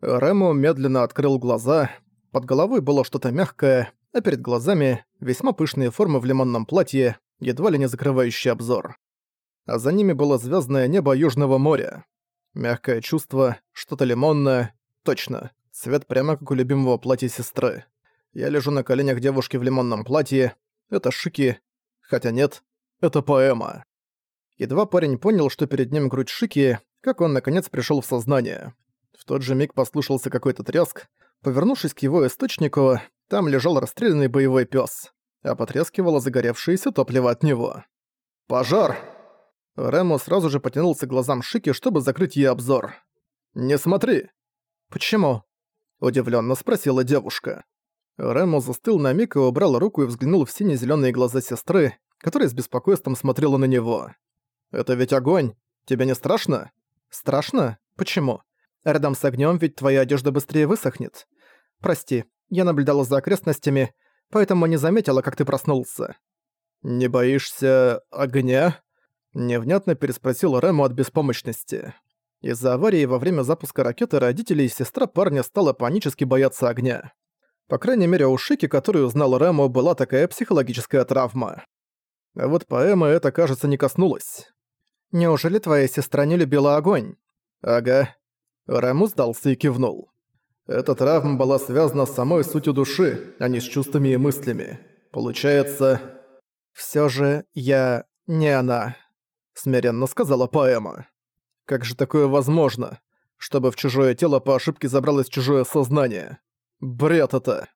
Рэму медленно открыл глаза. Под головой было что-то мягкое, а перед глазами весьма пышные формы в лимонном платье, едва ли не закрывающий обзор. А за ними было звездное небо Южного моря. Мягкое чувство, что-то лимонное. Точно, цвет прямо как у любимого платья сестры. Я лежу на коленях девушки в лимонном платье. Это Шики. Хотя нет, это поэма. Едва парень понял, что перед ним грудь Шики, как он наконец пришел в сознание. В тот же миг послышался какой-то треск. Повернувшись к его источнику, там лежал расстрелянный боевой пес, а потрескивало загоревшееся топливо от него. «Пожар!» Рэму сразу же потянулся к глазам Шики, чтобы закрыть ей обзор. «Не смотри!» «Почему?» – удивленно спросила девушка. Рэму застыл на миг и убрал руку и взглянул в сине зеленые глаза сестры, которая с беспокойством смотрела на него. «Это ведь огонь. Тебе не страшно?» «Страшно? Почему? Рядом с огнем ведь твоя одежда быстрее высохнет. Прости, я наблюдала за окрестностями, поэтому не заметила, как ты проснулся». «Не боишься огня?» Невнятно переспросил Рэму от беспомощности. Из-за аварии во время запуска ракеты родители и сестра парня стала панически бояться огня. По крайней мере, у Шики, которую знал Рэму, была такая психологическая травма. А вот поэма это, кажется, не коснулась. «Неужели твоя сестра не любила огонь?» «Ага». Рэму сдался и кивнул. Эта травма была связана с самой сутью души, а не с чувствами и мыслями. Получается... «Всё же я не она», — смиренно сказала поэма. «Как же такое возможно? Чтобы в чужое тело по ошибке забралось чужое сознание? Бред это!»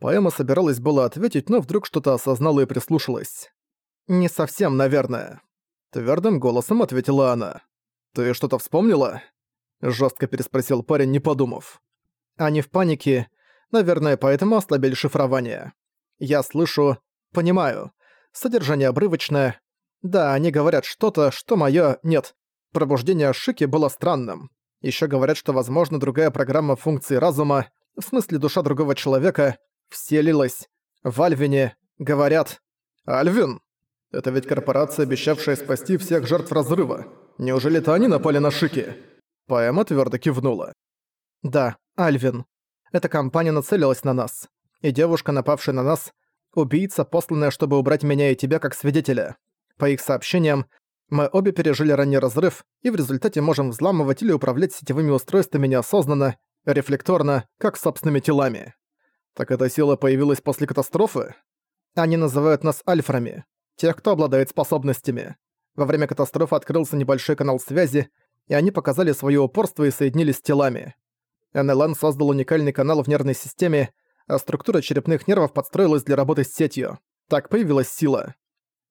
Поэма собиралась было ответить, но вдруг что-то осознала и прислушалась. «Не совсем, наверное», — твёрдым голосом ответила она. «Ты что-то вспомнила?» — жёстко переспросил парень, не подумав. Они в панике, наверное, поэтому ослабили шифрование. Я слышу, понимаю, содержание обрывочное. Да, они говорят что-то, что моё... Нет, пробуждение Шики было странным. Ещё говорят, что, возможно, другая программа функции разума, в смысле душа другого человека, вселилась. В Альвине, говорят... Альвин? Это ведь корпорация, обещавшая спасти всех жертв разрыва. Неужели это они напали на Шики? Поэма твёрдо кивнула. Да, Альвин. Эта компания нацелилась на нас. И девушка, напавшая на нас, убийца, посланная, чтобы убрать меня и тебя как свидетеля. По их сообщениям, мы обе пережили ранний разрыв и в результате можем взламывать или управлять сетевыми устройствами неосознанно, рефлекторно, как собственными телами. Так эта сила появилась после катастрофы? Они называют нас альфрами, тех, кто обладает способностями. Во время катастрофы открылся небольшой канал связи, и они показали свое упорство и соединились с телами. НЛН создал уникальный канал в нервной системе, а структура черепных нервов подстроилась для работы с сетью. Так появилась сила.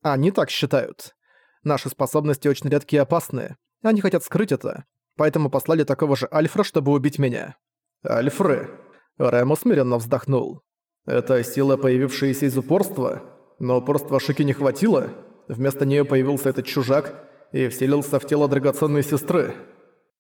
Они так считают. Наши способности очень редкие и опасные. Они хотят скрыть это. Поэтому послали такого же Альфра, чтобы убить меня. Альфры. Рэм усмиренно вздохнул. Это сила, появившаяся из упорства? Но упорства Шики не хватило? Вместо нее появился этот чужак и вселился в тело драгоценной сестры.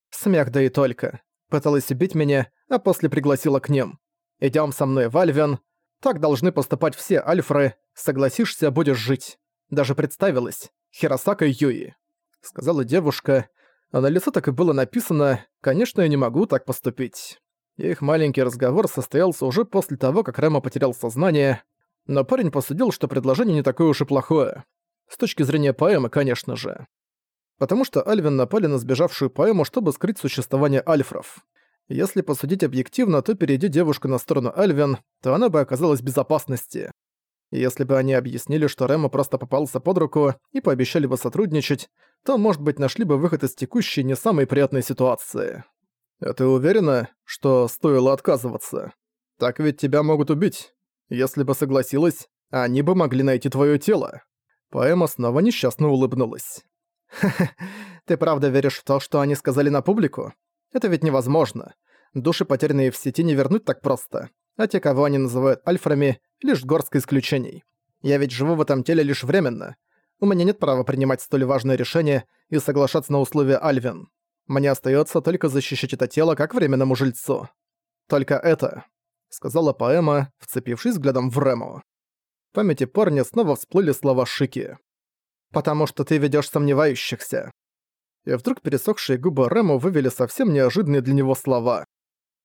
Смех да и только. Пыталась убить меня, а после пригласила к ним. Идём со мной в. Так должны поступать все альфры. Согласишься, будешь жить. Даже представилась. Хиросака Юи. Сказала девушка. А на лице так и было написано «Конечно, я не могу так поступить». Их маленький разговор состоялся уже после того, как Рэма потерял сознание, но парень посудил, что предложение не такое уж и плохое. С точки зрения поэмы, конечно же потому что Альвин напали на сбежавшую поэму, чтобы скрыть существование альфров. Если посудить объективно, то перейди девушка на сторону Альвин, то она бы оказалась в безопасности. Если бы они объяснили, что Рема просто попался под руку и пообещали бы сотрудничать, то, может быть, нашли бы выход из текущей не самой приятной ситуации. А ты уверена, что стоило отказываться? Так ведь тебя могут убить. Если бы согласилась, они бы могли найти твое тело. Поэма снова несчастно улыбнулась. ты правда веришь в то, что они сказали на публику? Это ведь невозможно. Души, потерянные в сети, не вернуть так просто. А те, кого они называют альфрами, лишь горстка исключений. Я ведь живу в этом теле лишь временно. У меня нет права принимать столь важное решение и соглашаться на условия Альвин. Мне остается только защищать это тело как временному жильцу. Только это, сказала поэма, вцепившись взглядом в Рему. В памяти парня снова всплыли слова Шики потому что ты ведёшь сомневающихся». И вдруг пересохшие губы Рэму вывели совсем неожиданные для него слова.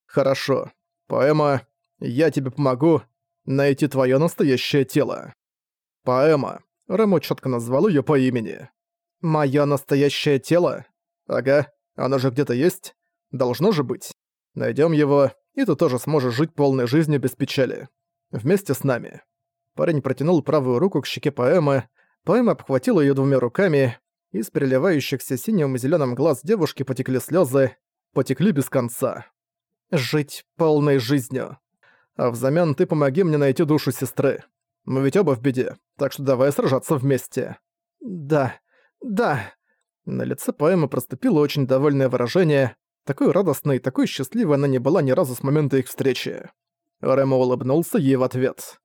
Хорошо. Поэма «Я тебе помогу найти твое настоящее тело». Поэма. Рэму четко назвал ее по имени. «Моё настоящее тело?» «Ага, оно же где-то есть. Должно же быть. Найдем его, и ты тоже сможешь жить полной жизнью без печали. Вместе с нами». Парень протянул правую руку к щеке поэмы, поэма обхватила ее двумя руками, из переливающихся синим и зеленым глаз девушки потекли слезы, потекли без конца. «Жить полной жизнью. А взамен ты помоги мне найти душу сестры. Мы ведь оба в беде, так что давай сражаться вместе». «Да, да». На лице поэмы проступило очень довольное выражение. Такой радостной, такой счастливой она не была ни разу с момента их встречи. Ремо улыбнулся ей в ответ.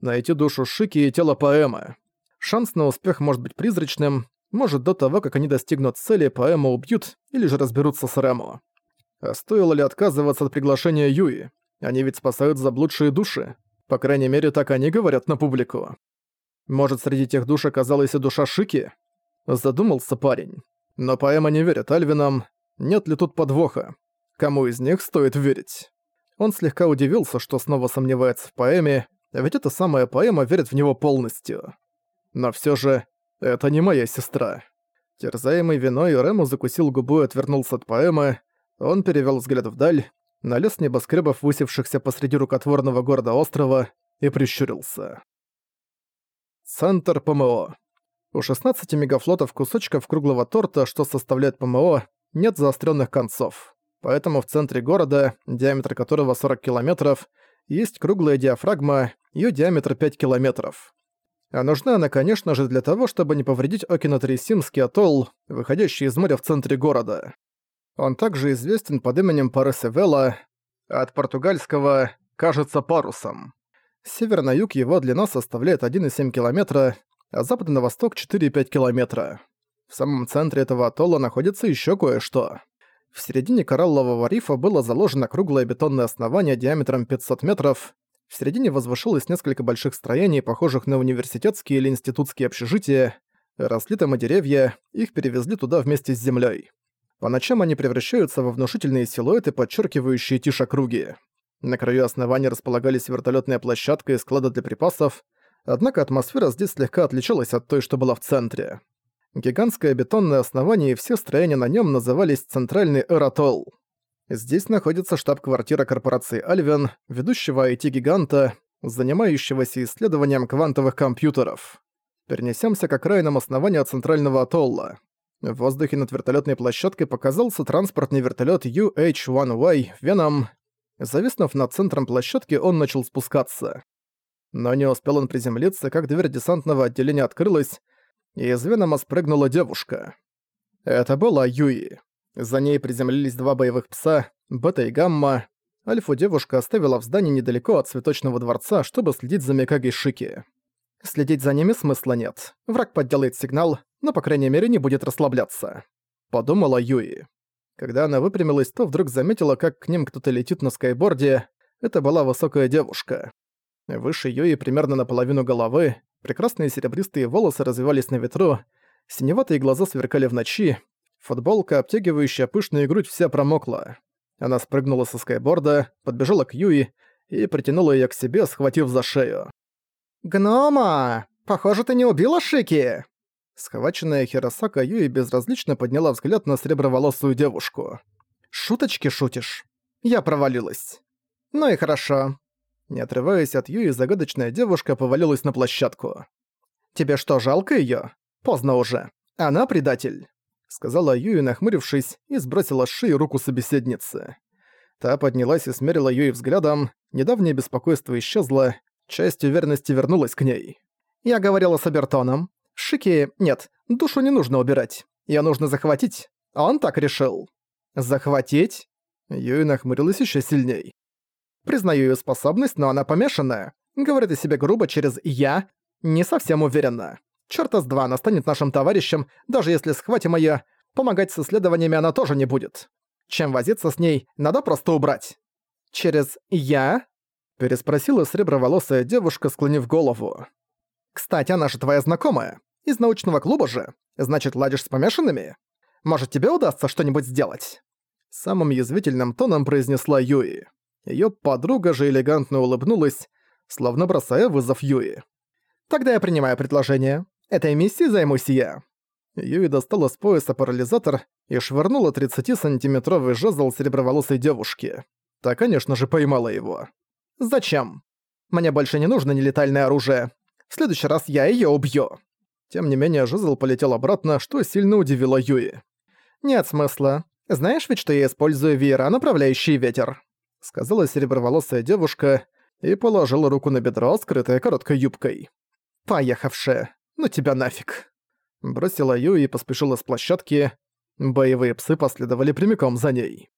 «Найти душу Шики и тело поэмы. Шанс на успех может быть призрачным, может, до того, как они достигнут цели, поэму убьют или же разберутся с Рэму. А стоило ли отказываться от приглашения Юи? Они ведь спасают заблудшие души. По крайней мере, так они говорят на публику. Может, среди тех душ оказалась и душа Шики? Задумался парень. Но поэма не верит Альвинам. Нет ли тут подвоха? Кому из них стоит верить? Он слегка удивился, что снова сомневается в поэме, ведь эта самая поэма верит в него полностью. Но все же «Это не моя сестра». Терзаемый виной, Рэму закусил губу и отвернулся от поэмы. Он перевел взгляд вдаль, на лес небоскребов, высевшихся посреди рукотворного города острова, и прищурился. Центр ПМО. У 16 мегафлотов кусочков круглого торта, что составляет ПМО, нет заостренных концов. Поэтому в центре города, диаметр которого 40 километров, есть круглая диафрагма, ее диаметр 5 километров. А нужна она, конечно же, для того, чтобы не повредить Окинотрисимский атолл, выходящий из моря в центре города. Он также известен под именем Паресевела, от португальского «кажется парусом». С севера на юг его длина составляет 1,7 километра, а запад на восток 4,5 километра. В самом центре этого атолла находится еще кое-что. В середине кораллового рифа было заложено круглое бетонное основание диаметром 500 метров, в середине возвышалось несколько больших строений, похожих на университетские или институтские общежития. Росли там и деревья, их перевезли туда вместе с землей. По ночам они превращаются во внушительные силуэты, подчеркивающие тишь округи. На краю основания располагались вертолетная площадка и склады для припасов, однако атмосфера здесь слегка отличалась от той, что была в центре. Гигантское бетонное основание и все строения на нем назывались «Центральный Эратол». Здесь находится штаб-квартира корпорации Альвен, ведущего IT-гиганта, занимающегося исследованием квантовых компьютеров. Перенесемся к окраинам основания центрального атолла. В воздухе над вертолетной площадкой показался транспортный вертолет UH-1Y Веном. Зависнув над центром площадки, он начал спускаться. Но не успел он приземлиться, как дверь десантного отделения открылась, и из Венома спрыгнула девушка. Это была Юи. За ней приземлились два боевых пса, Бета и Гамма. Альфу девушка оставила в здании недалеко от цветочного дворца, чтобы следить за Микаги Шики. Следить за ними смысла нет. Враг подделает сигнал, но, по крайней мере, не будет расслабляться. Подумала Юи. Когда она выпрямилась, то вдруг заметила, как к ним кто-то летит на скайборде. Это была высокая девушка. Выше Юи примерно наполовину головы, прекрасные серебристые волосы развивались на ветру, синеватые глаза сверкали в ночи, Футболка, обтягивающая пышную грудь, вся промокла. Она спрыгнула со скайборда, подбежала к Юи и притянула её к себе, схватив за шею. «Гнома! Похоже, ты не убила Шики!» Схваченная Хиросака Юи безразлично подняла взгляд на среброволосую девушку. «Шуточки шутишь? Я провалилась». «Ну и хорошо». Не отрываясь от Юи, загадочная девушка повалилась на площадку. «Тебе что, жалко её? Поздно уже. Она предатель» сказала Юи, нахмурившись, и сбросила с шеи руку собеседницы. Та поднялась и смерила Юи взглядом, недавнее беспокойство исчезло, часть уверенности вернулась к ней. «Я говорила с Абертоном. Шики... Нет, душу не нужно убирать. Её нужно захватить. Он так решил». «Захватить?» Юи нахмурилась ещё сильней. «Признаю её способность, но она помешанная. Говорит о себе грубо через «я». Не совсем уверена. Чёрта с два она станет нашим товарищем, даже если схватим её, помогать с исследованиями она тоже не будет. Чем возиться с ней, надо просто убрать. Через «я»?» – переспросила среброволосая девушка, склонив голову. «Кстати, она же твоя знакомая. Из научного клуба же. Значит, ладишь с помешанными? Может, тебе удастся что-нибудь сделать?» Самым язвительным тоном произнесла Юи. Её подруга же элегантно улыбнулась, словно бросая вызов Юи. «Тогда я принимаю предложение. Этой миссией займусь я». Юи достала с пояса парализатор и швырнула 30-сантиметровый жезл сереброволосой девушки. Та, конечно же, поймала его. «Зачем? Мне больше не нужно нелетальное оружие. В следующий раз я её убью». Тем не менее, жезл полетел обратно, что сильно удивило Юи. «Нет смысла. Знаешь ведь, что я использую веера, направляющий ветер?» Сказала сереброволосая девушка и положила руку на бедро, скрытое короткой юбкой. «Поехавшая. Ну тебя нафиг». Бросила Юи и поспешила с площадки. Боевые псы последовали прямиком за ней.